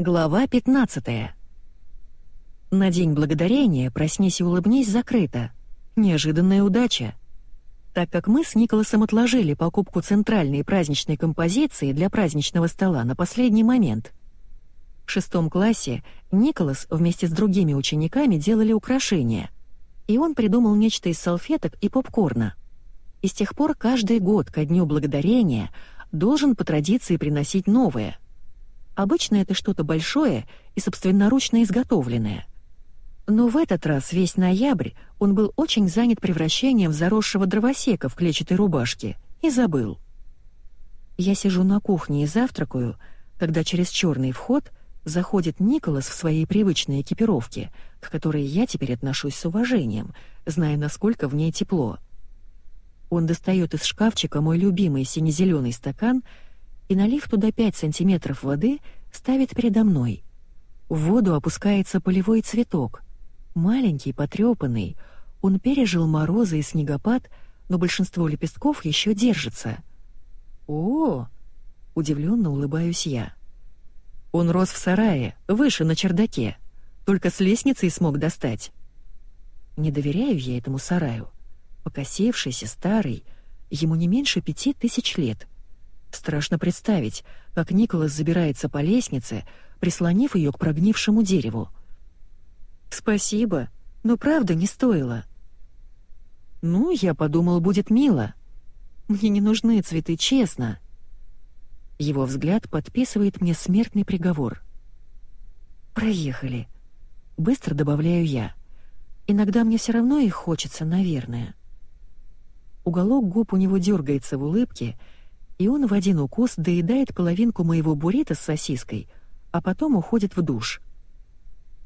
Глава 15. На День Благодарения «Проснись и улыбнись» закрыто. Неожиданная удача. Так как мы с Николасом отложили покупку центральной праздничной композиции для праздничного стола на последний момент. В шестом классе Николас вместе с другими учениками делали украшения, и он придумал нечто из салфеток и попкорна. И с тех пор каждый год ко Дню Благодарения должен по традиции приносить новое — Обычно это что-то большое и собственноручно изготовленное. Но в этот раз весь ноябрь он был очень занят превращением заросшего дровосека в клетчатой рубашке и забыл. Я сижу на кухне и завтракаю, когда через черный вход заходит Николас в своей привычной экипировке, к которой я теперь отношусь с уважением, зная, насколько в ней тепло. Он достает из шкафчика мой любимый сине-зеленый стакан — и, налив туда 5 сантиметров воды, ставит передо мной. В воду опускается полевой цветок. Маленький, потрепанный. Он пережил морозы и снегопад, но большинство лепестков еще держится. О, удивленно улыбаюсь я. Он рос в сарае, выше на чердаке. Только с лестницей смог достать. Не доверяю я этому сараю. Покосевшийся, старый, ему не меньше пяти тысяч лет — Страшно представить, как Николас забирается по лестнице, прислонив ее к прогнившему дереву. «Спасибо, но правда не стоило». «Ну, я подумал, будет мило. Мне не нужны цветы, честно». Его взгляд подписывает мне смертный приговор. «Проехали». Быстро добавляю я. Иногда мне все равно их хочется, наверное. Уголок губ у него дергается в улыбке, и он в один укус доедает половинку моего буррито с сосиской, а потом уходит в душ.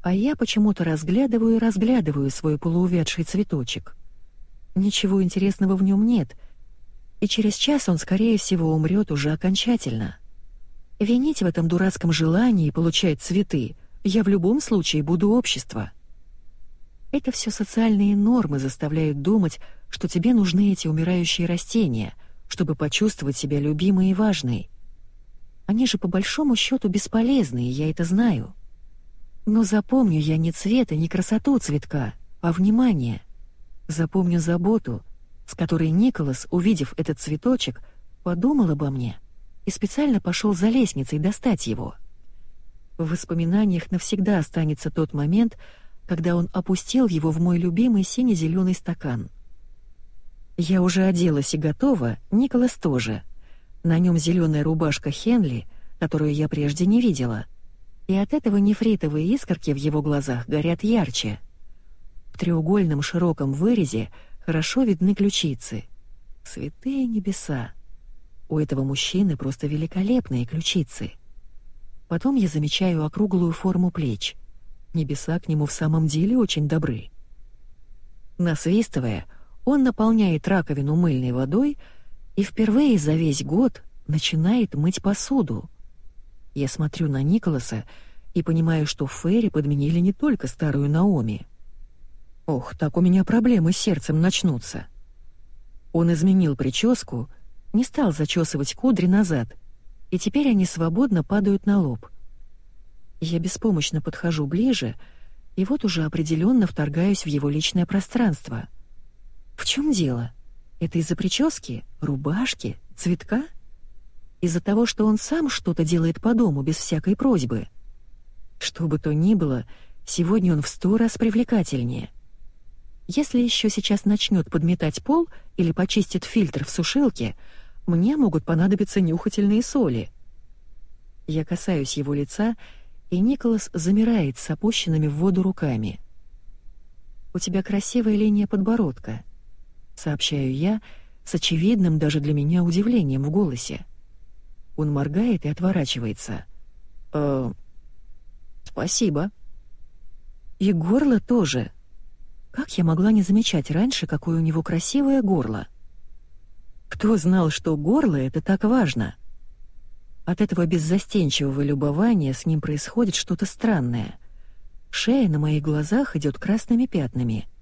А я почему-то разглядываю и разглядываю свой полуувядший цветочек. Ничего интересного в нем нет, и через час он, скорее всего, умрет уже окончательно. Винить в этом дурацком желании получать цветы я в любом случае буду общество. Это все социальные нормы заставляют думать, что тебе нужны эти умирающие растения — чтобы почувствовать себя любимой и важной. Они же по большому счету бесполезны, и я это знаю. Но запомню я не цвет и не красоту цветка, а внимание. Запомню заботу, с которой Николас, увидев этот цветочек, подумал обо мне и специально пошел за лестницей достать его. В воспоминаниях навсегда останется тот момент, когда он опустил его в мой любимый сине-зеленый стакан — я уже оделась и готова, Николас тоже. На нем зеленая рубашка Хенли, которую я прежде не видела. И от этого нефритовые искорки в его глазах горят ярче. В треугольном широком вырезе хорошо видны ключицы. Святые небеса. У этого мужчины просто великолепные ключицы. Потом я замечаю округлую форму плеч. Небеса к нему в самом деле очень добры. Насвистывая, он наполняет раковину мыльной водой и впервые за весь год начинает мыть посуду. Я смотрю на Николаса и понимаю, что Ферри подменили не только старую Наоми. Ох, так у меня проблемы с сердцем начнутся. Он изменил прическу, не стал зачесывать кудри назад, и теперь они свободно падают на лоб. Я беспомощно подхожу ближе, и вот уже определенно вторгаюсь в его личное пространство — в чем дело? Это из-за прически, рубашки, цветка? Из-за того, что он сам что-то делает по дому без всякой просьбы? Что бы то ни было, сегодня он в сто раз привлекательнее. Если еще сейчас начнет подметать пол или почистит фильтр в сушилке, мне могут понадобиться нюхательные соли. Я касаюсь его лица, и Николас замирает с опущенными в воду руками. «У тебя красивая линия подбородка», — сообщаю я с очевидным даже для меня удивлением в голосе. Он моргает и отворачивается. «Э, спасибо». И горло тоже. Как я могла не замечать раньше, какое у него красивое горло? Кто знал, что горло — это так важно? От этого беззастенчивого любования с ним происходит что-то странное. Шея на моих глазах идет красными пятнами —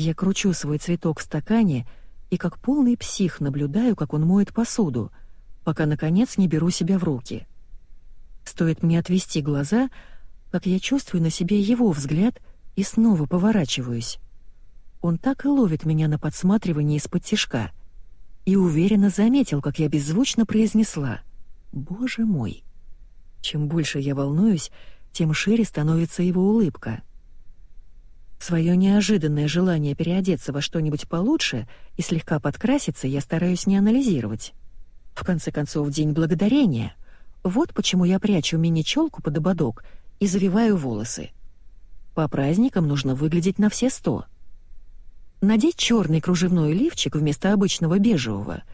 я кручу свой цветок в стакане и как полный псих наблюдаю, как он моет посуду, пока, наконец, не беру себя в руки. Стоит мне отвести глаза, как я чувствую на себе его взгляд и снова поворачиваюсь. Он так и ловит меня на подсматривании из-под тишка и уверенно заметил, как я беззвучно произнесла «Боже мой!». Чем больше я волнуюсь, тем шире становится его улыбка. Своё неожиданное желание переодеться во что-нибудь получше и слегка подкраситься я стараюсь не анализировать. В конце концов, День Благодарения. Вот почему я прячу мини-чёлку под ободок и завиваю волосы. По праздникам нужно выглядеть на все сто. Надеть чёрный кружевной лифчик вместо обычного бежевого.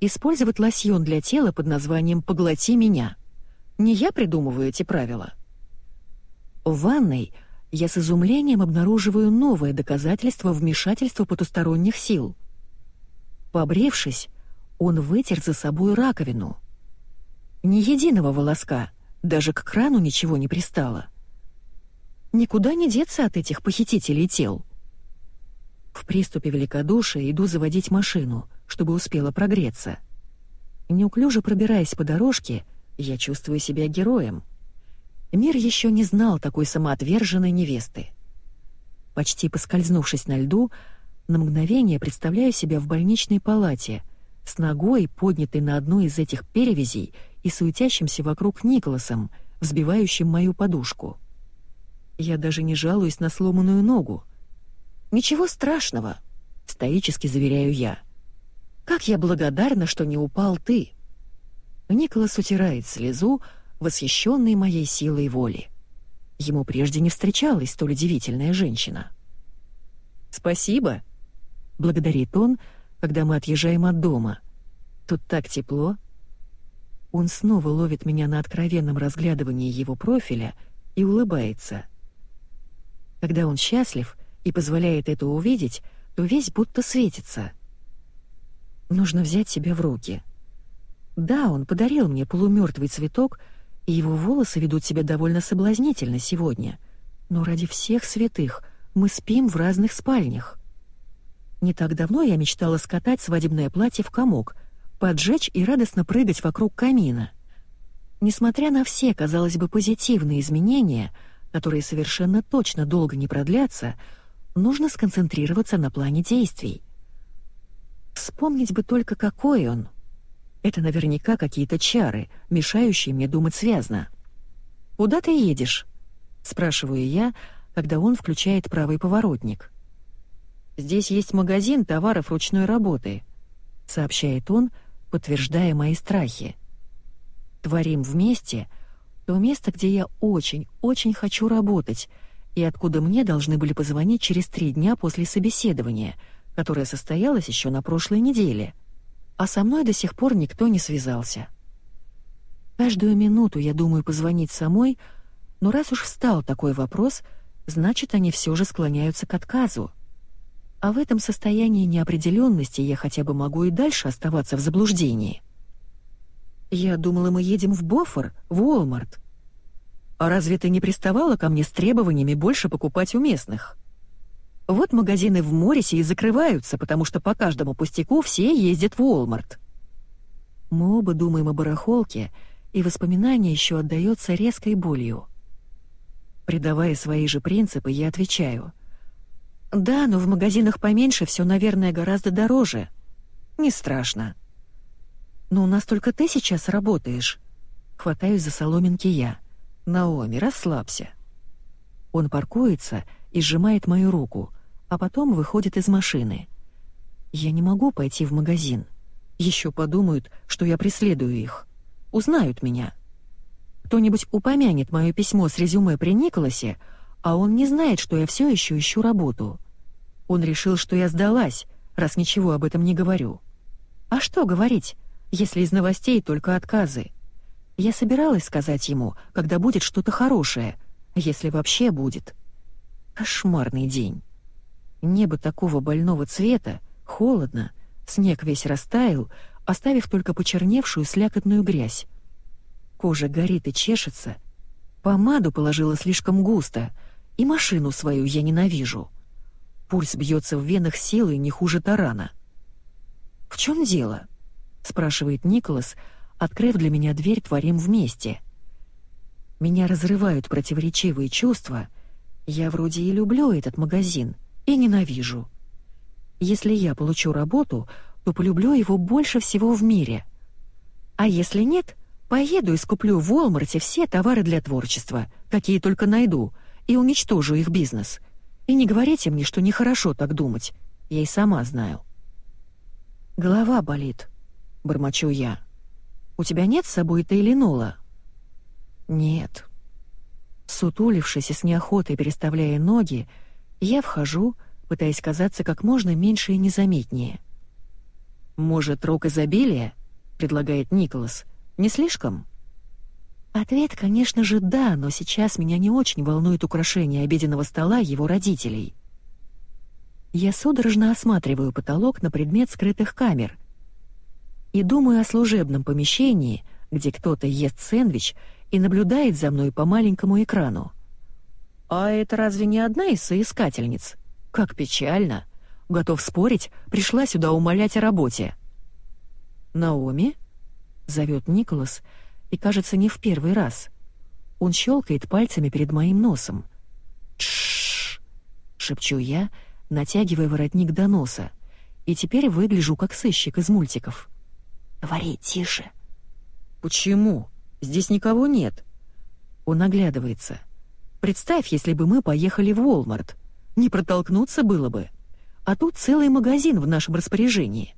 Использовать лосьон для тела под названием «Поглоти меня». Не я придумываю эти правила. В ванной — я с изумлением обнаруживаю новое доказательство вмешательства потусторонних сил. Побревшись, он вытер за собой раковину. Ни единого волоска, даже к крану ничего не пристало. Никуда не деться от этих похитителей тел. В приступе великодушия иду заводить машину, чтобы успела прогреться. Неуклюже пробираясь по дорожке, я чувствую себя героем — Мир еще не знал такой самоотверженной невесты. Почти поскользнувшись на льду, на мгновение представляю себя в больничной палате, с ногой, поднятой на одной из этих перевязей и суетящимся вокруг Николасом, взбивающим мою подушку. Я даже не жалуюсь на сломанную ногу. «Ничего страшного», — стоически заверяю я. «Как я благодарна, что не упал ты!» Николас утирает слезу, восхищенный моей силой воли. Ему прежде не встречалась столь удивительная женщина. «Спасибо», — благодарит он, когда мы отъезжаем от дома. «Тут так тепло». Он снова ловит меня на откровенном разглядывании его профиля и улыбается. Когда он счастлив и позволяет это увидеть, то весь будто светится. Нужно взять себя в руки. Да, он подарил мне полумертвый цветок — и его волосы ведут себя довольно соблазнительно сегодня. Но ради всех святых мы спим в разных спальнях. Не так давно я мечтала скатать свадебное платье в комок, поджечь и радостно прыгать вокруг камина. Несмотря на все, казалось бы, позитивные изменения, которые совершенно точно долго не продлятся, нужно сконцентрироваться на плане действий. Вспомнить бы только, какой он — это наверняка какие-то чары, мешающие мне думать связно. «Куда ты едешь?» — спрашиваю я, когда он включает правый поворотник. «Здесь есть магазин товаров ручной работы», — сообщает он, подтверждая мои страхи. «Творим вместе то место, где я очень-очень хочу работать, и откуда мне должны были позвонить через три дня после собеседования, которое состоялось еще на прошлой неделе» а со мной до сих пор никто не связался. Каждую минуту я думаю позвонить самой, но раз уж встал такой вопрос, значит, они все же склоняются к отказу. А в этом состоянии неопределенности я хотя бы могу и дальше оставаться в заблуждении. Я думала, мы едем в Бофор, в Уолмарт. А разве ты не приставала ко мне с требованиями больше покупать у местных? Вот магазины в Морисе и закрываются, потому что по каждому пустяку все ездят в Уолмарт. Мы оба думаем о барахолке, и воспоминание еще отдается резкой болью. Придавая свои же принципы, я отвечаю. «Да, но в магазинах поменьше все, наверное, гораздо дороже. Не страшно». «Но у нас только ты сейчас работаешь». Хватаюсь за соломинки я. «Наоми, расслабься». Он паркуется и сжимает мою руку, а потом выходит из машины. Я не могу пойти в магазин. Еще подумают, что я преследую их. Узнают меня. Кто-нибудь упомянет мое письмо с резюме при Николасе, а он не знает, что я все еще ищу работу. Он решил, что я сдалась, раз ничего об этом не говорю. А что говорить, если из новостей только отказы? Я собиралась сказать ему, когда будет что-то хорошее, если вообще будет. Кошмарный день. Небо такого больного цвета, холодно, снег весь растаял, оставив только почерневшую слякотную грязь. Кожа горит и чешется. Помаду положила слишком густо, и машину свою я ненавижу. Пульс бьется в венах силой не хуже тарана. «В чем дело?» — спрашивает Николас, открыв для меня дверь «Творим вместе». Меня разрывают противоречивые чувства. Я вроде и люблю этот магазин, и ненавижу. Если я получу работу, то полюблю его больше всего в мире. А если нет, поеду и скуплю в Уолмарте все товары для творчества, какие только найду, и уничтожу их бизнес. И не говорите мне, что нехорошо так думать. Я и сама знаю. Голова болит, бормочу я. У тебя нет с собой Тейлинола? Нет. Сутулившись и с неохотой переставляя ноги, я вхожу, пытаясь казаться как можно меньше и незаметнее. «Может, рок изобилия?» — предлагает Николас. «Не слишком?» Ответ, конечно же, да, но сейчас меня не очень волнует украшение обеденного стола его родителей. Я судорожно осматриваю потолок на предмет скрытых камер и думаю о служебном помещении, где кто-то ест сэндвич и наблюдает за мной по маленькому экрану. А это разве не одна из соискательниц? Как печально. Готов спорить, пришла сюда умолять о работе. «Наоми?» — зовет Николас, и, кажется, не в первый раз. Он щелкает пальцами перед моим носом. «Тш-ш-ш!» шепчу я, натягивая воротник до носа, и теперь выгляжу как сыщик из мультиков. «Говори тише». «Почему? Здесь никого нет». Он оглядывается. «Представь, если бы мы поехали в Уолмарт. Не протолкнуться было бы. А тут целый магазин в нашем распоряжении».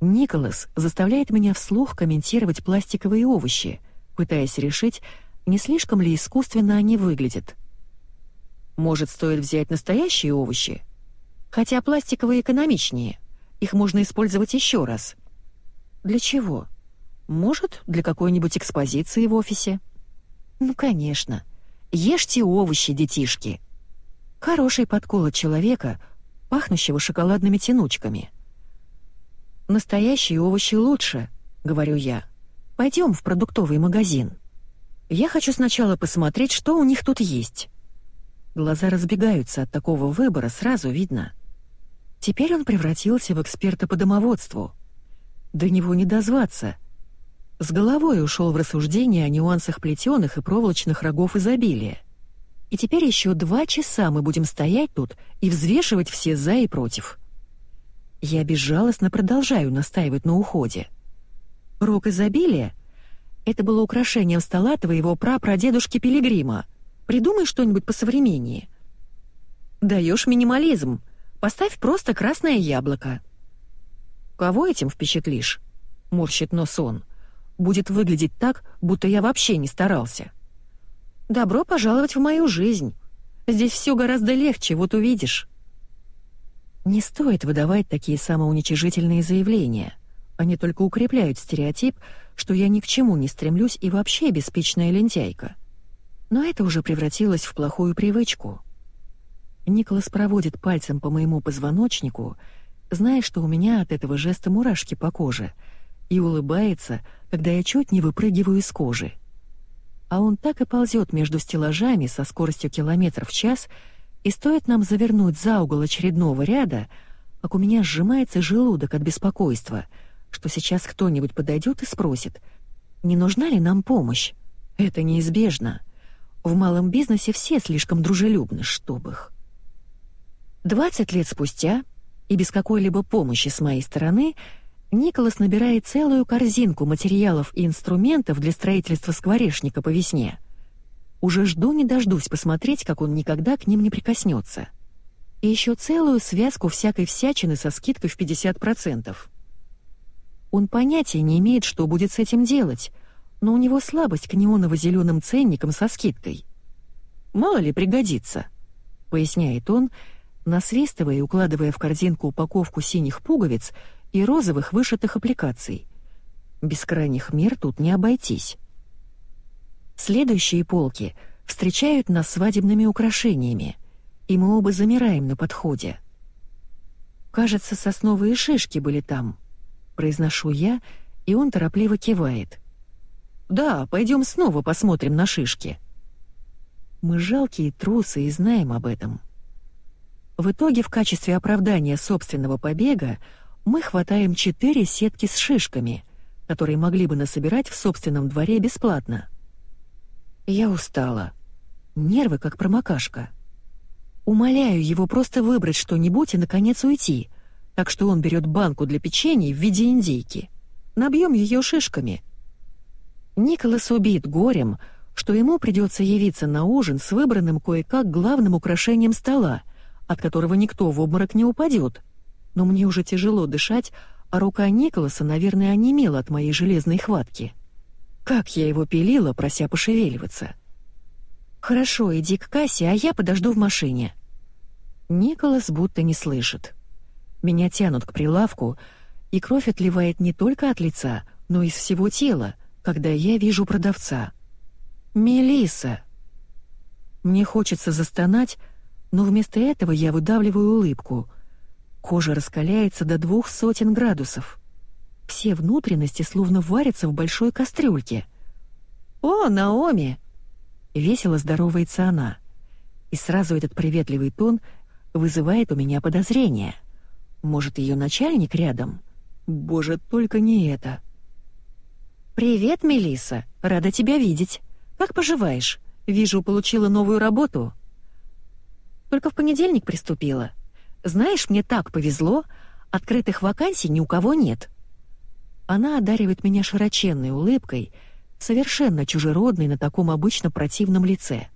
Николас заставляет меня вслух комментировать пластиковые овощи, пытаясь решить, не слишком ли искусственно они выглядят. Может, стоит взять настоящие овощи? Хотя пластиковые экономичнее. Их можно использовать еще раз. Для чего? Может, для какой-нибудь экспозиции в офисе? Ну, конечно. Ешьте овощи, детишки. Хороший подкол от человека, пахнущего шоколадными тянучками. «Настоящие овощи лучше», — говорю я. «Пойдем в продуктовый магазин. Я хочу сначала посмотреть, что у них тут есть». Глаза разбегаются от такого выбора, сразу видно. Теперь он превратился в эксперта по домоводству. До него не дозваться. С головой ушел в рассуждение о нюансах плетеных и проволочных рогов изобилия. И теперь еще два часа мы будем стоять тут и взвешивать все «за» и «против». Я безжалостно продолжаю настаивать на уходе. Рог изобилия — это было украшением стола твоего прапрадедушки Пилигрима. Придумай что-нибудь посовременнее. Даешь минимализм. Поставь просто красное яблоко. Кого этим впечатлишь? Морщит нос он. Будет выглядеть так, будто я вообще не старался. Добро пожаловать в мою жизнь. Здесь все гораздо легче, вот увидишь». Не стоит выдавать такие самоуничижительные заявления. Они только укрепляют стереотип, что я ни к чему не стремлюсь и вообще беспечная лентяйка. Но это уже превратилось в плохую привычку. Николас проводит пальцем по моему позвоночнику, зная, что у меня от этого жеста мурашки по коже, и улыбается, когда я чуть не выпрыгиваю из кожи а он так и ползет между стеллажами со скоростью километров в час, и стоит нам завернуть за угол очередного ряда, как у меня сжимается желудок от беспокойства, что сейчас кто-нибудь подойдет и спросит, не нужна ли нам помощь. Это неизбежно. В малом бизнесе все слишком дружелюбны, чтоб их. 20 лет спустя, и без какой-либо помощи с моей стороны, Николас набирает целую корзинку материалов и инструментов для строительства скворечника по весне. Уже жду не дождусь посмотреть, как он никогда к ним не прикоснется. И еще целую связку всякой всячины со скидкой в 50%. Он понятия не имеет, что будет с этим делать, но у него слабость к неоново-зеленым ценникам со скидкой. «Мало ли пригодится», — поясняет он, насвистывая и укладывая в корзинку упаковку синих пуговиц — и розовых вышитых аппликаций. Без крайних мер тут не обойтись. Следующие полки встречают нас свадебными украшениями, и мы оба замираем на подходе. «Кажется, сосновые шишки были там», — произношу я, и он торопливо кивает. «Да, пойдем снова посмотрим на шишки». Мы жалкие трусы и знаем об этом. В итоге в качестве оправдания собственного побега мы хватаем четыре сетки с шишками, которые могли бы насобирать в собственном дворе бесплатно. Я устала. Нервы как промокашка. Умоляю его просто выбрать что-нибудь и, наконец, уйти, так что он берет банку для печенья в виде индейки. Набьем ее шишками. Николас убит горем, что ему придется явиться на ужин с выбранным кое-как главным украшением стола, от которого никто в обморок не упадет. Но мне уже тяжело дышать, а рука Николаса, наверное, онемела от моей железной хватки. Как я его пилила, прося пошевеливаться. «Хорошо, иди к кассе, а я подожду в машине». Николас будто не слышит. Меня тянут к прилавку, и кровь отливает не только от лица, но из всего тела, когда я вижу продавца. Мелиса. Мне хочется застонать, но вместо этого я выдавливаю улыбку. Кожа раскаляется до двух сотен градусов. Все внутренности словно варятся в большой кастрюльке. «О, Наоми!» Весело здоровается она. И сразу этот приветливый тон вызывает у меня подозрение. Может, ее начальник рядом? Боже, только не это. «Привет, Мелиса, рада тебя видеть. Как поживаешь? Вижу, получила новую работу». «Только в понедельник приступила. Знаешь, мне так повезло, открытых вакансий ни у кого нет». Она одаривает меня широченной улыбкой — совершенно чужеродный на таком обычно противном лице.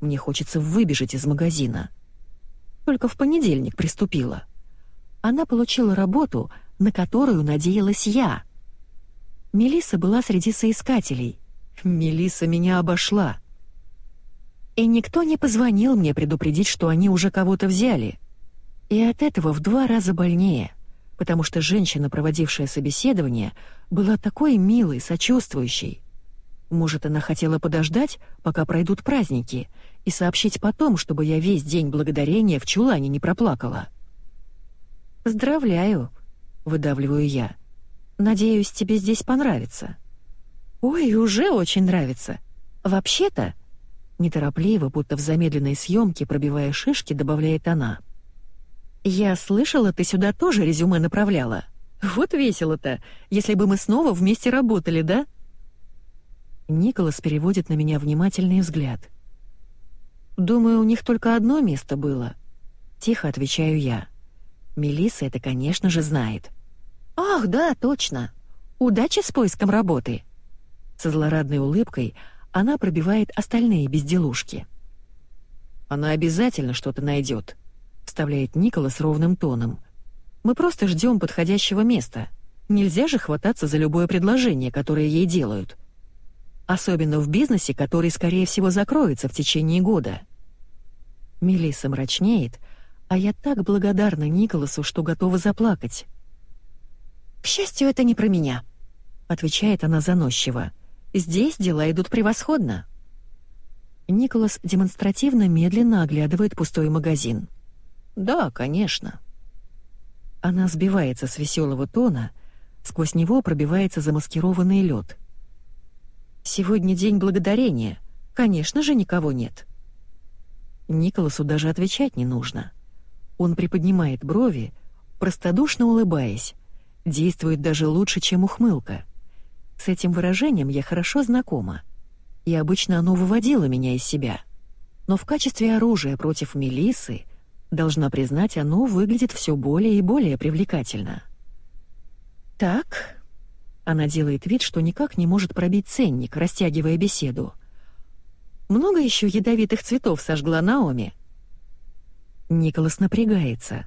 Мне хочется выбежать из магазина. Только в понедельник приступила. Она получила работу, на которую надеялась я. Мелиса была среди соискателей. Мелиса меня обошла. И никто не позвонил мне предупредить, что они уже кого-то взяли. И от этого в два раза больнее — потому что женщина, проводившая собеседование, была такой милой, сочувствующей. Может, она хотела подождать, пока пройдут праздники, и сообщить потом, чтобы я весь день благодарения в чулане не проплакала. «Поздравляю», — выдавливаю я. «Надеюсь, тебе здесь понравится». «Ой, уже очень нравится. Вообще-то...» Неторопливо, будто в замедленной съемке, пробивая шишки, добавляет она — «Я слышала, ты сюда тоже резюме направляла. Вот весело-то, если бы мы снова вместе работали, да?» Николас переводит на меня внимательный взгляд. «Думаю, у них только одно место было». Тихо отвечаю я. Мелисса это, конечно же, знает. «Ах, да, точно. Удачи с поиском работы!» Со злорадной улыбкой она пробивает остальные безделушки. «Она обязательно что-то найдет», — вставляет Николас ровным тоном. «Мы просто ждем подходящего места. Нельзя же хвататься за любое предложение, которое ей делают. Особенно в бизнесе, который, скорее всего, закроется в течение года». Мелисса мрачнеет, а я так благодарна Николасу, что готова заплакать. «К счастью, это не про меня», — отвечает она заносчиво. «Здесь дела идут превосходно». Николас демонстративно медленно оглядывает пустой магазин. «Да, конечно». Она сбивается с веселого тона, сквозь него пробивается замаскированный лед. «Сегодня день благодарения. Конечно же, никого нет». Николасу даже отвечать не нужно. Он приподнимает брови, простодушно улыбаясь, действует даже лучше, чем ухмылка. С этим выражением я хорошо знакома, и обычно оно выводило меня из себя. Но в качестве оружия против Мелисы Должна признать, оно выглядит все более и более привлекательно. «Так...» Она делает вид, что никак не может пробить ценник, растягивая беседу. «Много еще ядовитых цветов сожгла Наоми?» Николас напрягается.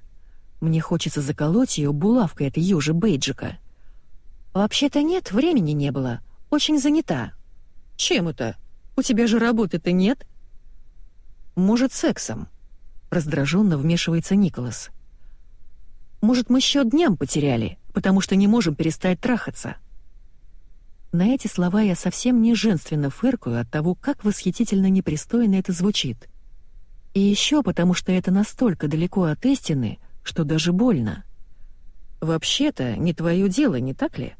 Мне хочется заколоть ее булавкой ее же бейджика. «Вообще-то нет, времени не было. Очень занята». «Чем это? У тебя же работы-то нет?» «Может, сексом?» Раздраженно вмешивается Николас. «Может, мы счет дням потеряли, потому что не можем перестать трахаться?» На эти слова я совсем не женственно фыркаю от того, как восхитительно непристойно это звучит. И еще потому, что это настолько далеко от истины, что даже больно. «Вообще-то не твое дело, не так ли?»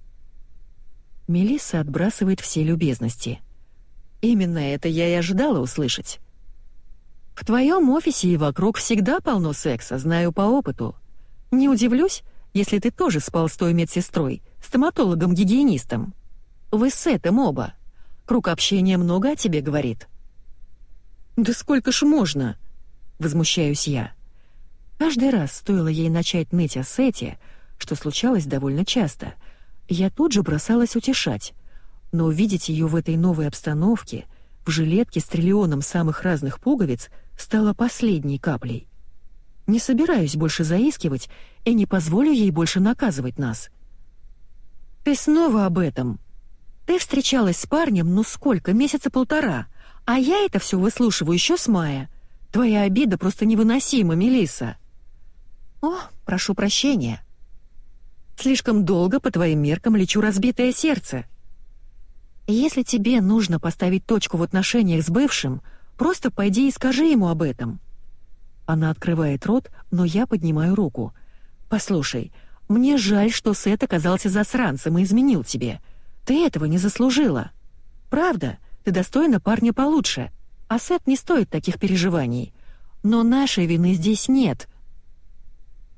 Мелисса отбрасывает все любезности. «Именно это я и ожидала услышать. В твоем офисе и вокруг всегда полно секса, знаю по опыту. Не удивлюсь, если ты тоже спал с той медсестрой, стоматологом-гигиенистом. Вы с этим оба. Круг общения много о тебе говорит». «Да сколько ж можно?» — возмущаюсь я. Каждый раз стоило ей начать ныть о Сете, что случалось довольно часто, я тут же бросалась утешать. Но увидеть ее в этой новой обстановке, в жилетке с триллионом самых разных пуговиц, стало последней каплей. Не собираюсь больше заискивать и не позволю ей больше наказывать нас. «Ты снова об этом. Ты встречалась с парнем, ну сколько, месяца полтора, а я это все выслушиваю еще с мая. Твоя обида просто невыносима, Мелисса. «О, прошу прощения. Слишком долго, по твоим меркам, лечу разбитое сердце. Если тебе нужно поставить точку в отношениях с бывшим, просто пойди и скажи ему об этом». Она открывает рот, но я поднимаю руку. «Послушай, мне жаль, что Сет оказался засранцем и изменил тебе. Ты этого не заслужила. Правда, ты достойна парня получше, а Сет не стоит таких переживаний. Но нашей вины здесь нет».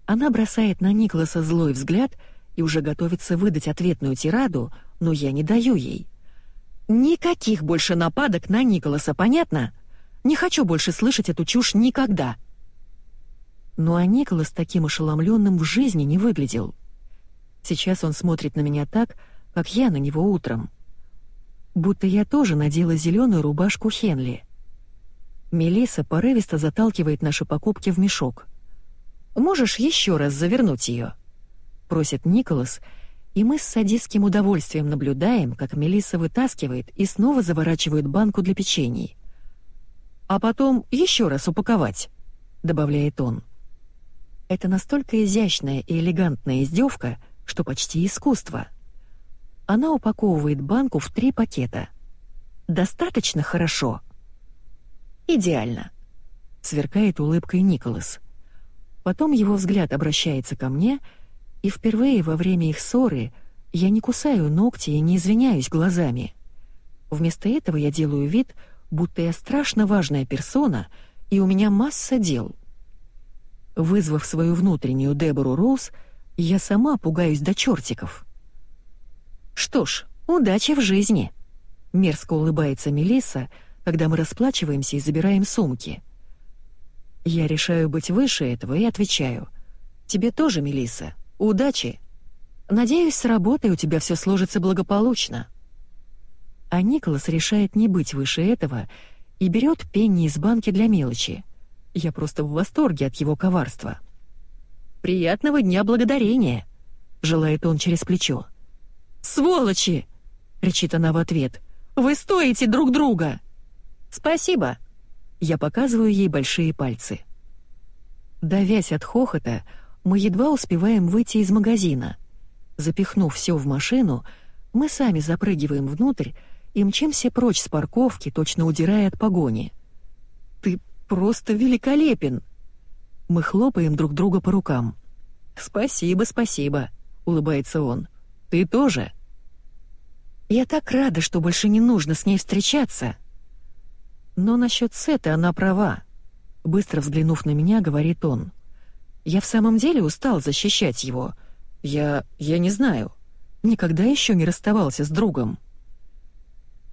Она бросает на Николаса злой взгляд и уже готовится выдать ответную тираду, но я не даю ей. «Никаких больше нападок на Николаса, понятно? Не хочу больше слышать эту чушь никогда». Ну а Николас таким ошеломленным в жизни не выглядел. Сейчас он смотрит на меня так, как я на него утром. Будто я тоже надела зеленую рубашку Хенли. Мелиса порывисто заталкивает наши покупки в мешок. «Можешь еще раз завернуть ее?» — просит Николас, и мы с садистским удовольствием наблюдаем, как Мелиса вытаскивает и снова заворачивает банку для печений. «А потом еще раз упаковать», — добавляет он. Это настолько изящная и элегантная издевка, что почти искусство. Она упаковывает банку в три пакета. Достаточно хорошо. Идеально. Сверкает улыбкой Николас. Потом его взгляд обращается ко мне, и впервые во время их ссоры я не кусаю ногти и не извиняюсь глазами. Вместо этого я делаю вид, будто я страшно важная персона, и у меня масса дел — Вызвав свою внутреннюю Дебору Роуз, я сама пугаюсь до чертиков. «Что ж, удачи в жизни!» — мерзко улыбается Мелисса, когда мы расплачиваемся и забираем сумки. Я решаю быть выше этого и отвечаю. «Тебе тоже, Мелисса. Удачи! Надеюсь, с работой у тебя все сложится благополучно». А Николас решает не быть выше этого и берет пенни из банки для мелочи — я просто в восторге от его коварства. «Приятного дня благодарения!» — желает он через плечо. «Сволочи!» — кричит она в ответ. «Вы стоите друг друга!» «Спасибо!» Я показываю ей большие пальцы. Давясь от хохота, мы едва успеваем выйти из магазина. Запихнув все в машину, мы сами запрыгиваем внутрь и мчимся прочь с парковки, точно удирая от погони. «Ты просто великолепен!» Мы хлопаем друг друга по рукам. «Спасибо, спасибо», — улыбается он. «Ты тоже?» «Я так рада, что больше не нужно с ней встречаться». Но насчет Сета она права. Быстро взглянув на меня, говорит он. «Я в самом деле устал защищать его. Я... я не знаю. Никогда еще не расставался с другом».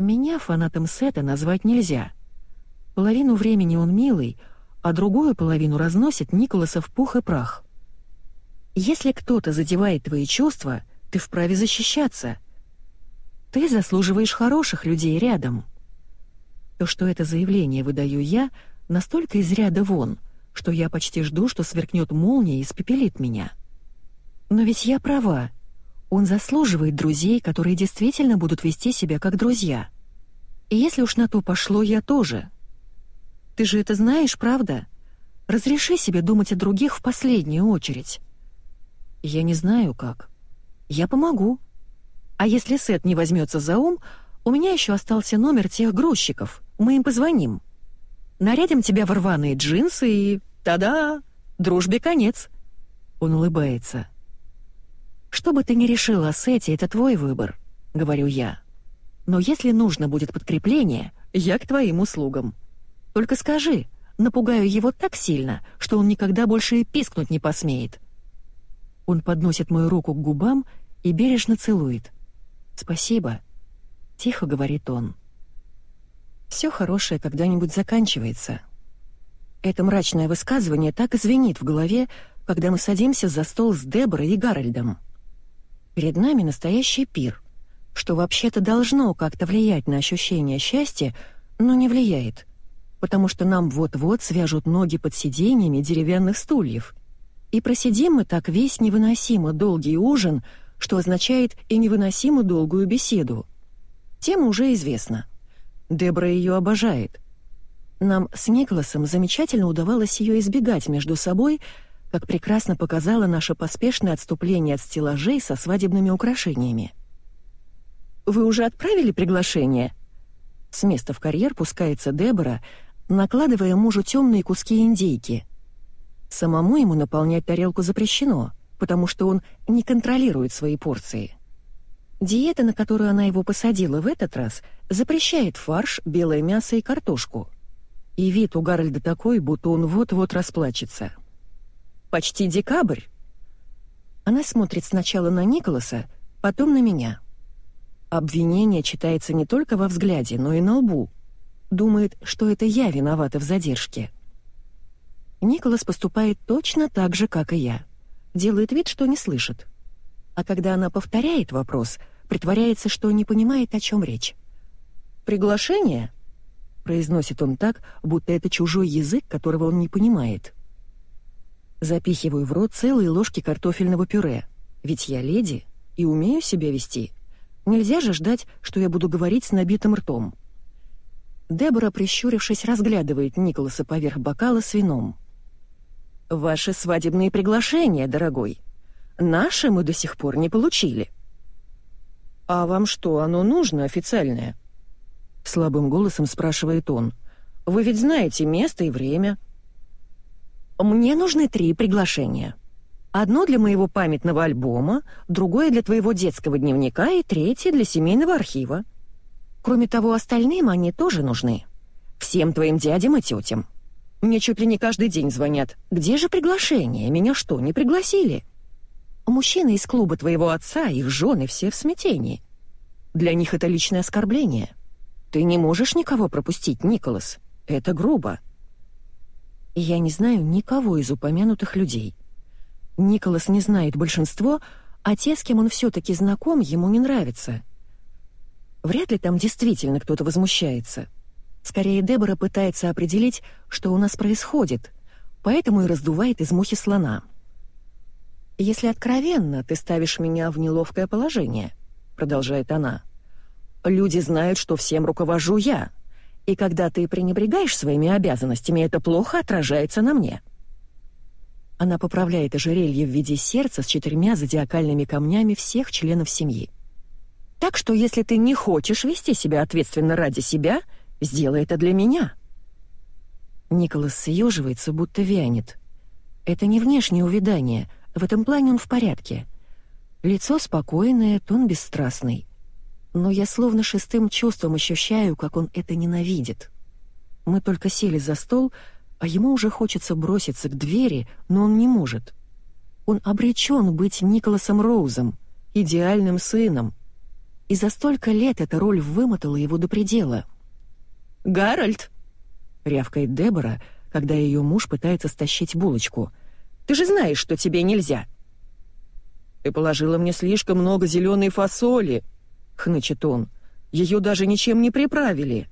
Меня фанатом Сета назвать нельзя — Половину времени он милый, а другую половину разносит Николаса в пух и прах. Если кто-то задевает твои чувства, ты вправе защищаться. Ты заслуживаешь хороших людей рядом. То, что это заявление выдаю я, настолько из ряда вон, что я почти жду, что сверкнет молния и испепелит меня. Но ведь я права. Он заслуживает друзей, которые действительно будут вести себя как друзья. И если уж на то пошло, я тоже — ты же это знаешь, правда? Разреши себе думать о других в последнюю очередь. Я не знаю как. Я помогу. А если Сет не возьмется за ум, у меня еще остался номер тех грузчиков. Мы им позвоним. Нарядим тебя в рваные джинсы и... Та-да! Дружбе конец. Он улыбается. «Что бы ты ни решила о Сете, это твой выбор», — говорю я. «Но если нужно будет подкрепление, я к твоим услугам. Только скажи, напугаю его так сильно, что он никогда больше и пискнуть не посмеет». Он подносит мою руку к губам и бережно целует. «Спасибо», — тихо говорит он. все хорошее когда-нибудь заканчивается. Это мрачное высказывание так и звенит в голове, когда мы садимся за стол с Деборой и Гарольдом. Перед нами настоящий пир, что вообще-то должно как-то влиять на ощущение счастья, но не влияет, потому что нам вот-вот свяжут ноги под сиденьями деревянных стульев. И просидим мы так весь невыносимо долгий ужин, что означает и невыносимо долгую беседу. Тема уже известна. Дебра ее обожает. Нам с Николасом замечательно удавалось ее избегать между собой, как прекрасно показало наше поспешное отступление от стеллажей со свадебными украшениями. «Вы уже отправили приглашение?» С места в карьер пускается Дебора, накладывая мужу темные куски индейки. Самому ему наполнять тарелку запрещено, потому что он не контролирует свои порции. Диета, на которую она его посадила в этот раз, запрещает фарш, белое мясо и картошку. И вид у Гарольда такой, будто он вот-вот расплачется. «Почти декабрь!» Она смотрит сначала на Николаса, потом на меня. Обвинение читается не только во взгляде, но и на лбу. Думает, что это я виновата в задержке. Николас поступает точно так же, как и я. Делает вид, что не слышит. А когда она повторяет вопрос — притворяется, что не понимает, о чем речь. «Приглашение?» — произносит он так, будто это чужой язык, которого он не понимает. Запихиваю в рот целые ложки картофельного пюре, ведь я леди и умею себя вести. Нельзя же ждать, что я буду говорить с набитым ртом. Дебора, прищурившись, разглядывает Николаса поверх бокала с вином. «Ваши свадебные приглашения, дорогой. Наши мы до сих пор не получили». «А вам что, оно нужно официальное?» Слабым голосом спрашивает он. «Вы ведь знаете место и время». «Мне нужны три приглашения. Одно для моего памятного альбома, другое для твоего детского дневника и третье для семейного архива. Кроме того, остальным они тоже нужны. Всем твоим дядям и тетям. Мне чуть ли не каждый день звонят. Где же приглашение? Меня что, не пригласили?» Мужчины из клуба твоего отца, их жены, все в смятении. Для них это личное оскорбление. Ты не можешь никого пропустить, Николас. Это грубо. Я не знаю никого из упомянутых людей. Николас не знает большинство, а те, с кем он все-таки знаком, ему не нравятся. Вряд ли там действительно кто-то возмущается. Скорее, Дебора пытается определить, что у нас происходит, поэтому и раздувает из мухи слона — «Если откровенно, ты ставишь меня в неловкое положение», — продолжает она. «Люди знают, что всем руковожу я, и когда ты пренебрегаешь своими обязанностями, это плохо отражается на мне». Она поправляет ожерелье в виде сердца с четырьмя зодиакальными камнями всех членов семьи. «Так что, если ты не хочешь вести себя ответственно ради себя, сделай это для меня». Николас съеживается, будто вянет. Это не внешнее увядание — в этом плане он в порядке. Лицо спокойное, тон бесстрастный. Но я словно шестым чувством ощущаю, как он это ненавидит. Мы только сели за стол, а ему уже хочется броситься к двери, но он не может. Он обречен быть Николасом Роузом, идеальным сыном. И за столько лет эта роль вымотала его до предела. «Гарольд!» — рявкает Дебора, когда ее муж пытается стащить булочку — ты же знаешь, что тебе нельзя». «Ты положила мне слишком много зеленой фасоли», — хнычет он. «Ее даже ничем не приправили».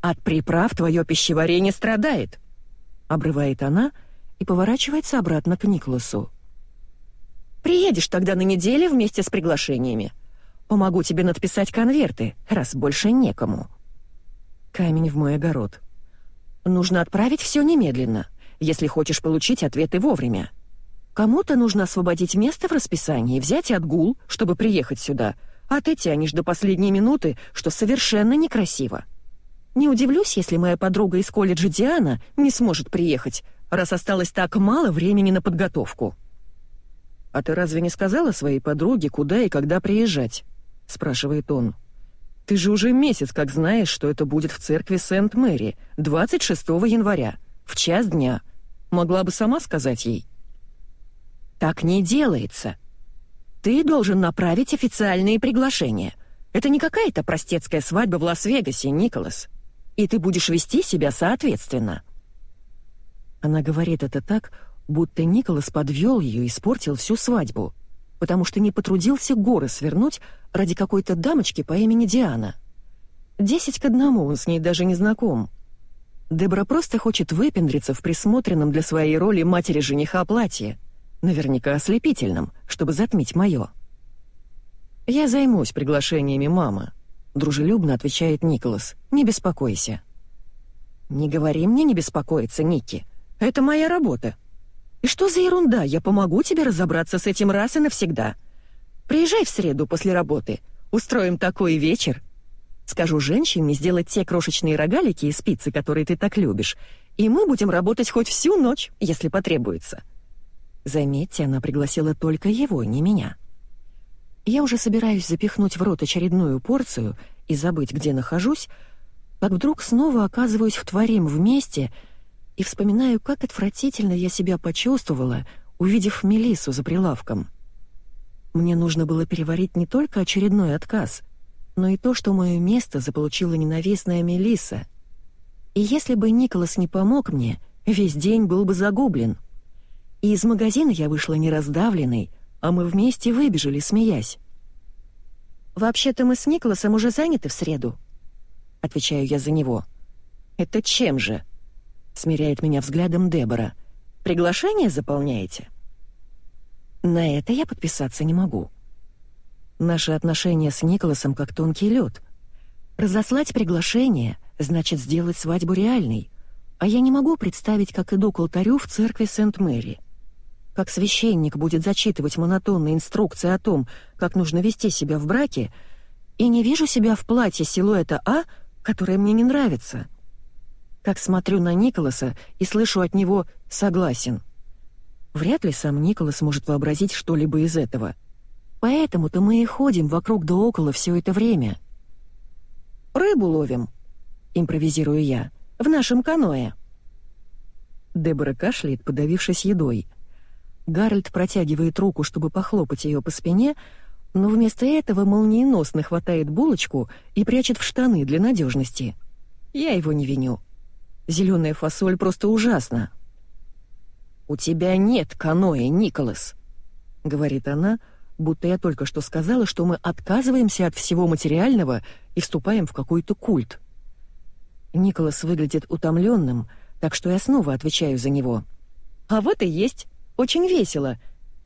«От приправ твое пищеварение страдает», — обрывает она и поворачивается обратно к Николасу. «Приедешь тогда на неделе вместе с приглашениями. Помогу тебе надписать конверты, раз больше некому». Камень в мой огород. «Нужно отправить все немедленно если хочешь получить ответы вовремя. Кому-то нужно освободить место в расписании, взять отгул, чтобы приехать сюда, а ты тянешь до последней минуты, что совершенно некрасиво. Не удивлюсь, если моя подруга из колледжа Диана не сможет приехать, раз осталось так мало времени на подготовку. «А ты разве не сказала своей подруге, куда и когда приезжать?» — спрашивает он. «Ты же уже месяц как знаешь, что это будет в церкви Сент-Мэри, 26 января, в час дня, Могла бы сама сказать ей. «Так не делается. Ты должен направить официальные приглашения. Это не какая-то простецкая свадьба в Лас-Вегасе, Николас. И ты будешь вести себя соответственно». Она говорит это так, будто Николас подвел ее и испортил всю свадьбу, потому что не потрудился горы свернуть ради какой-то дамочки по имени Диана. Десять к одному, он с ней даже не знаком. Дебра просто хочет выпендриться в присмотренном для своей роли матери жениха платье, наверняка ослепительном, чтобы затмить моё. «Я займусь приглашениями мама», — дружелюбно отвечает Николас. «Не беспокойся». «Не говори мне не беспокоиться, Ники. Это моя работа. И что за ерунда? Я помогу тебе разобраться с этим раз и навсегда. Приезжай в среду после работы. Устроим такой вечер. Скажу женщине сделать те крошечные рогалики и спицы, которые ты так любишь, и мы будем работать хоть всю ночь, если потребуется». Заметьте, она пригласила только его, не меня. Я уже собираюсь запихнуть в рот очередную порцию и забыть, где нахожусь, как вдруг снова оказываюсь в творим вместе — и вспоминаю, как отвратительно я себя почувствовала, увидев Мелиссу за прилавком. Мне нужно было переварить не только очередной отказ, но и то, что мое место заполучила ненавистная Мелисса. И если бы Николас не помог мне, весь день был бы загублен. И из магазина я вышла не раздавленной, а мы вместе выбежали, смеясь. «Вообще-то мы с Николасом уже заняты в среду», — отвечаю я за него. «Это чем же?» смиряет меня взглядом Дебора. «Приглашение заполняете?» На это я подписаться не могу. Наши отношения с Николасом как тонкий лед. Разослать приглашение значит сделать свадьбу реальной, а я не могу представить, как иду к алтарю в церкви Сент-Мэри. Как священник будет зачитывать монотонные инструкции о том, как нужно вести себя в браке, и не вижу себя в платье силуэта А, которое мне не нравится — как смотрю на Николаса и слышу от него «согласен». Вряд ли сам Николас может вообразить что-либо из этого. Поэтому-то мы и ходим вокруг да около все это время. «Рыбу ловим», — импровизирую я, — «в нашем каное». Дебора кашляет, подавившись едой. Гарольд протягивает руку, чтобы похлопать ее по спине, но вместо этого молниеносно хватает булочку и прячет в штаны для надежности. Я его не виню. Зеленая фасоль просто ужасна. «У тебя нет каноэ, Николас», — говорит она, будто я только что сказала, что мы отказываемся от всего материального и вступаем в какой-то культ. Николас выглядит утомленным, так что я снова отвечаю за него. «А вот и есть. Очень весело.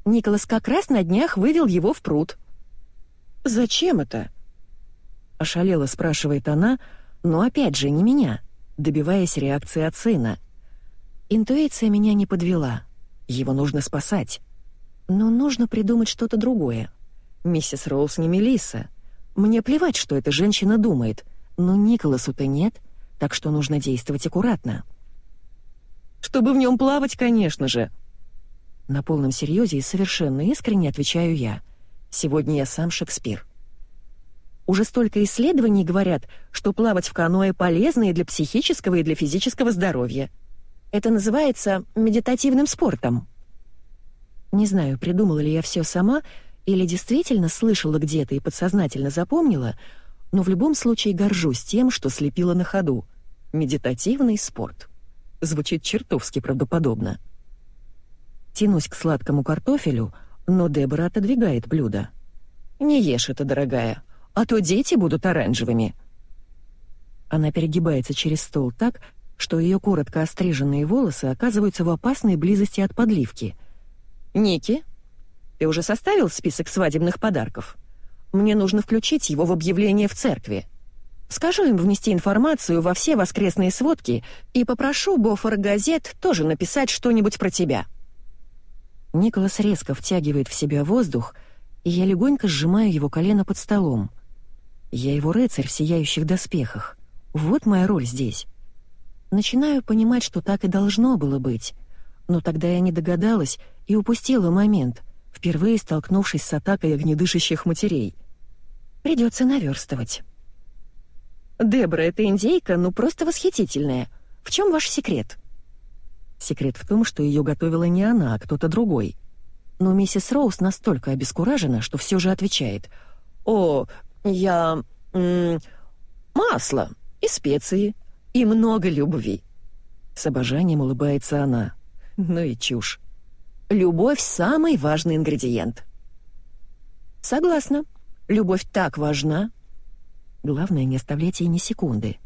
Николас как раз на днях вывел его в пруд». «Зачем это?» — ошалело спрашивает она, но опять же не меня добиваясь реакции от сына. Интуиция меня не подвела. Его нужно спасать. Но нужно придумать что-то другое. Миссис Роуз не Мелисса. Мне плевать, что эта женщина думает, но Николасу-то нет, так что нужно действовать аккуратно. «Чтобы в нем плавать, конечно же!» На полном серьезе и совершенно искренне отвечаю я. Сегодня я сам Шекспир. Уже столько исследований говорят, что плавать в каноэ полезно и для психического, и для физического здоровья. Это называется медитативным спортом. Не знаю, придумала ли я все сама или действительно слышала где-то и подсознательно запомнила, но в любом случае горжусь тем, что слепила на ходу. Медитативный спорт. Звучит чертовски правдоподобно. Тянусь к сладкому картофелю, но Дебора отодвигает блюдо. «Не ешь это, дорогая а то дети будут оранжевыми». Она перегибается через стол так, что ее коротко остриженные волосы оказываются в опасной близости от подливки. «Ники, ты уже составил список свадебных подарков? Мне нужно включить его в объявление в церкви. Скажу им внести информацию во все воскресные сводки и попрошу Бофор газет тоже написать что-нибудь про тебя». Николас резко втягивает в себя воздух, и я легонько сжимаю его колено под столом — я его рыцарь в сияющих доспехах. Вот моя роль здесь. Начинаю понимать, что так и должно было быть. Но тогда я не догадалась и упустила момент, впервые столкнувшись с атакой огнедышащих матерей. Придется наверстывать. «Дебра, эта индейка, ну просто восхитительная. В чем ваш секрет?» Секрет в том, что ее готовила не она, а кто-то другой. Но миссис Роуз настолько обескуражена, что все же отвечает. «О, «Я... Масло и специи, и много любви». С обожанием улыбается она. Ну и чушь. Любовь — самый важный ингредиент. Согласна. Любовь так важна. Главное, не оставлять ей ни секунды.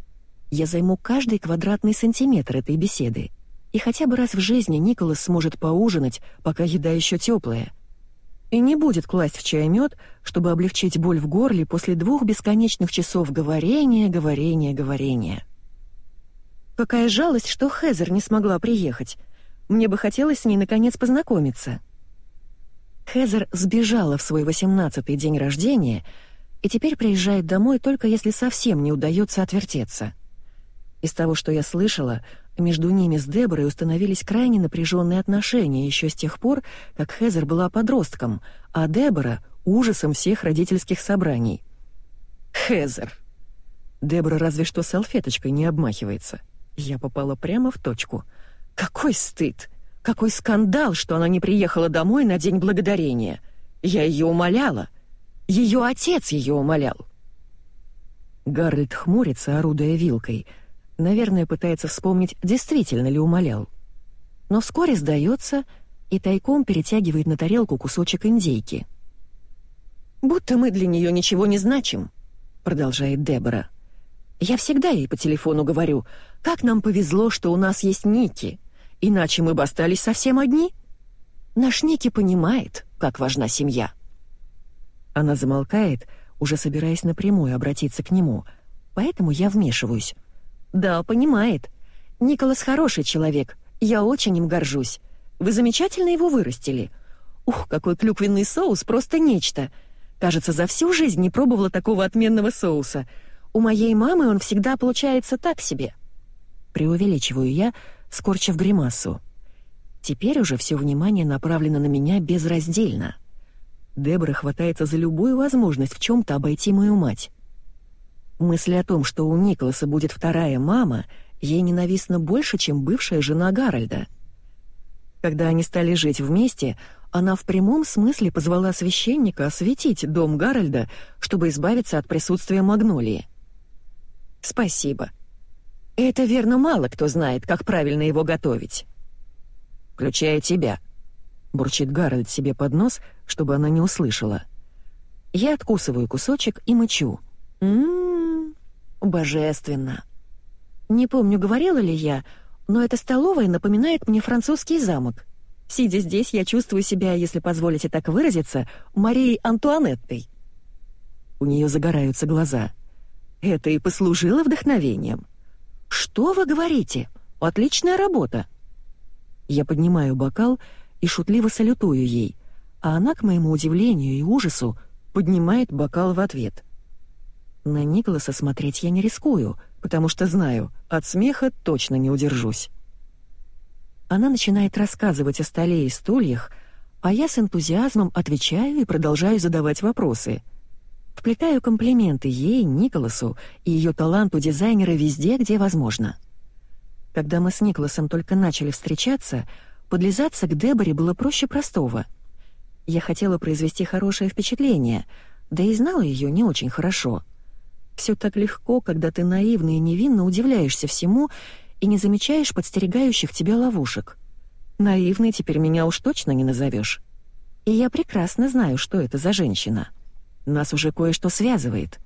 Я займу каждый квадратный сантиметр этой беседы. И хотя бы раз в жизни Николас сможет поужинать, пока еда еще теплая. И не будет класть в чай мед, чтобы облегчить боль в горле после двух бесконечных часов говорения, говорения, говорения. Какая жалость, что Хезер не смогла приехать. Мне бы хотелось с ней наконец познакомиться. Хезер сбежала в свой восемнадцатый день рождения и теперь приезжает домой только если совсем не удается отвертеться. Из того, что я слышала, между ними с Деборой установились крайне напряженные отношения еще с тех пор, как Хезер была подростком, а Дебора — ужасом всех родительских собраний. Хезер. Дебора разве что салфеточкой не обмахивается. Я попала прямо в точку. Какой стыд! Какой скандал, что она не приехала домой на День Благодарения. Я ее умоляла. Ее отец ее умолял. Гарольд хмурится, орудуя вилкой — Наверное, пытается вспомнить, действительно ли умолял. Но вскоре сдается и тайком перетягивает на тарелку кусочек индейки. «Будто мы для нее ничего не значим», — продолжает Дебора. «Я всегда ей по телефону говорю, как нам повезло, что у нас есть Ники, иначе мы бы остались совсем одни. Наш Ники понимает, как важна семья». Она замолкает, уже собираясь напрямую обратиться к нему, поэтому я вмешиваюсь. «Да, понимает. Николас хороший человек. Я очень им горжусь. Вы замечательно его вырастили. Ух, какой клюквенный соус, просто нечто. Кажется, за всю жизнь не пробовала такого отменного соуса. У моей мамы он всегда получается так себе». Преувеличиваю я, скорчив гримасу. Теперь уже все внимание направлено на меня безраздельно. Дебора хватается за любую возможность в чем-то обойти мою мать. Мысль о том, что у Николаса будет вторая мама, ей ненавистна больше, чем бывшая жена Гарольда. Когда они стали жить вместе, она в прямом смысле позвала священника осветить дом Гарольда, чтобы избавиться от присутствия Магнолии. «Спасибо. Это верно мало кто знает, как правильно его готовить». «Включая тебя», — бурчит Гарольд себе под нос, чтобы она не услышала. Я откусываю кусочек и мычу. «М-м-м, божественно!» Не помню, говорила ли я, но эта столовая напоминает мне французский замок. Сидя здесь, я чувствую себя, если позволите так выразиться, Марией Антуанеттой. У нее загораются глаза. Это и послужило вдохновением. «Что вы говорите? Отличная работа!» Я поднимаю бокал и шутливо салютую ей, а она, к моему удивлению и ужасу, поднимает бокал в ответ. На Николаса смотреть я не рискую, потому что знаю, от смеха точно не удержусь. Она начинает рассказывать о столе и стульях, а я с энтузиазмом отвечаю и продолжаю задавать вопросы. Вплетаю комплименты ей, Николасу и ее таланту дизайнера везде, где возможно. Когда мы с Николасом только начали встречаться, подлизаться к Деборе было проще простого. Я хотела произвести хорошее впечатление, да и знала ее не очень хорошо — все так легко, когда ты наивно и невинно удивляешься всему и не замечаешь подстерегающих тебя ловушек. Наивной теперь меня уж точно не назовешь. И я прекрасно знаю, что это за женщина. Нас уже кое-что связывает.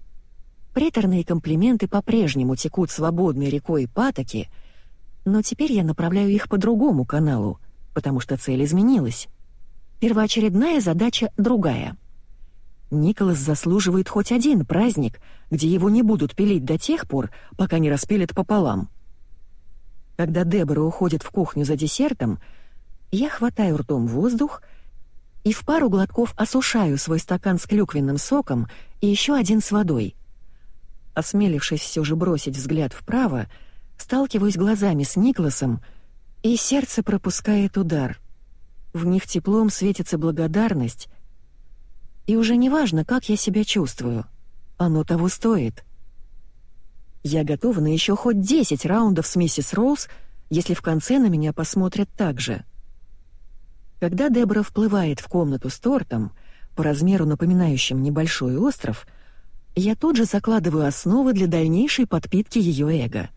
Приторные комплименты по-прежнему текут свободной рекой патоки, но теперь я направляю их по другому каналу, потому что цель изменилась. Первоочередная задача другая — Николас заслуживает хоть один праздник, где его не будут пилить до тех пор, пока не распилят пополам. Когда Дебора уходит в кухню за десертом, я хватаю ртом воздух и в пару глотков осушаю свой стакан с клюквенным соком и еще один с водой. Осмелившись все же бросить взгляд вправо, сталкиваюсь глазами с Николасом, и сердце пропускает удар. В них теплом светится благодарность — и уже не важно, как я себя чувствую. Оно того стоит. Я готова на еще хоть 10 раундов с миссис Роуз, если в конце на меня посмотрят так же. Когда Дебора вплывает в комнату с тортом, по размеру напоминающим небольшой остров, Я тут же закладываю основы для дальнейшей подпитки ее эго.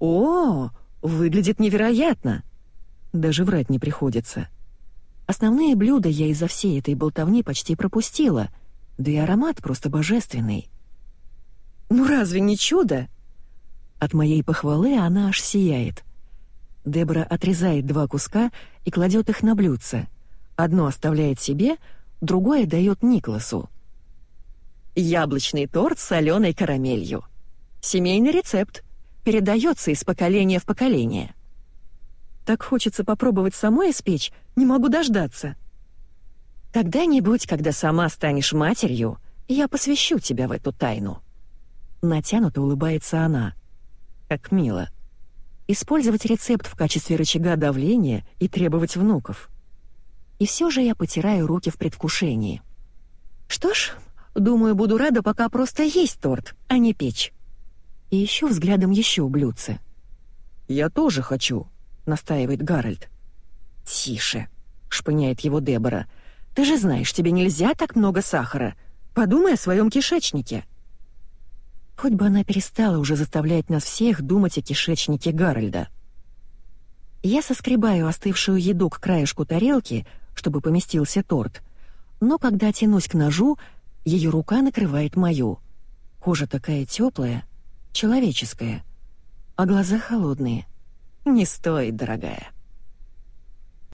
«О, выглядит невероятно!» Даже врать не приходится. Основные блюда я из-за всей этой болтовни почти пропустила, да и аромат просто божественный. «Ну разве не чудо?» От моей похвалы она аж сияет. Дебора отрезает два куска и кладет их на блюдце. Одно оставляет себе, другое дает Никласу. Яблочный торт с соленой карамелью. Семейный рецепт. Передается из поколения в поколение. Так хочется попробовать самой испечь, не могу дождаться. Когда-нибудь, когда сама станешь матерью, я посвящу тебя в эту тайну. Натянуто улыбается она. Как мило. Использовать рецепт в качестве рычага давления и требовать внуков. И все же я потираю руки в предвкушении. Что ж, думаю, буду рада пока просто есть торт, а не печь. И ищу взглядом еще блюдце. «Я тоже хочу», — настаивает Гарольд. «Тише», — шпыняет его Дебора. «Ты же знаешь, тебе нельзя так много сахара. Подумай о своем кишечнике». Хоть бы она перестала уже заставлять нас всех думать о кишечнике Гарольда. Я соскребаю остывшую еду к краешку тарелки, чтобы поместился торт, но когда тянусь к ножу, ее рука накрывает мою. Кожа такая теплая, человеческая, а глаза холодные. Не стоит, дорогая.